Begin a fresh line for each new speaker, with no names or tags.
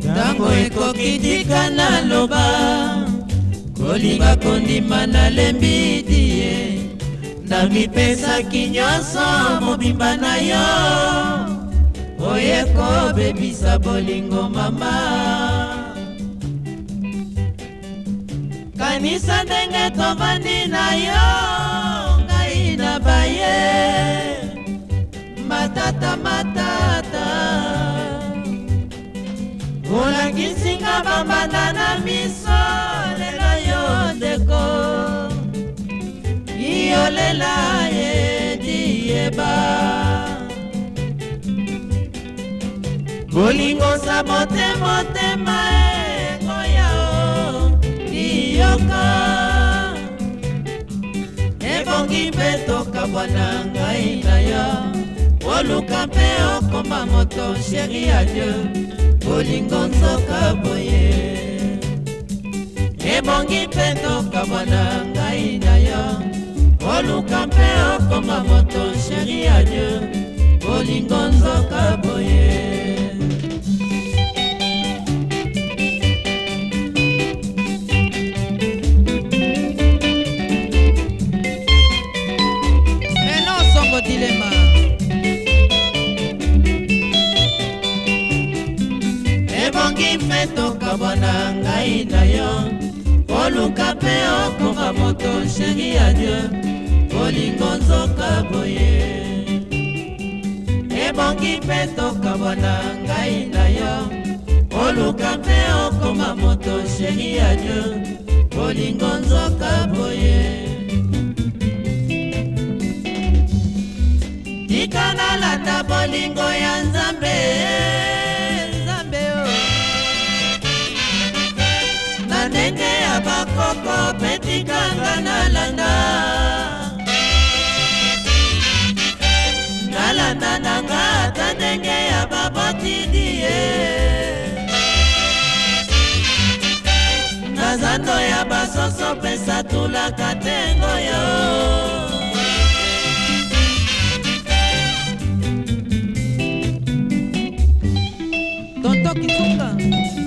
ntango ekoki
tika naloba kolinga kondima nalembi diye namipesaki nyonso mobimba na yo oye kobebisa bolingo mama kanisa ndenge tovandi na yo ye matata matata olakisinga bambanda na miso lela yo ndeko iyolela yedi yeba bolingosa motemotema ekoya o liyoka okoki mpe tokabwana ngai na yo koluka mpe okoma moto sheri adio bolingo nzoka boye ebongi mpe tokabwana ngai na yo koluka mpe okoma moto sheri adio bolingo nzoka boye bongo dilema ebongi mpe tokabwana ngai na yo koluka mpe okoka moto sheri ya dio kolingo nzoka boye ebongi mpe tokabwana ngai na yo koluka mpe okoma moto sheri ya dio kolingo nzoka boye kolata bolingo ya nzambe nzambe o na ndenge ya bakoko mpe tikanga nalanda nalanda nanga ata ndenge ya babotidi ye na zando ya basoso mpe satulaka te ngoyo thank you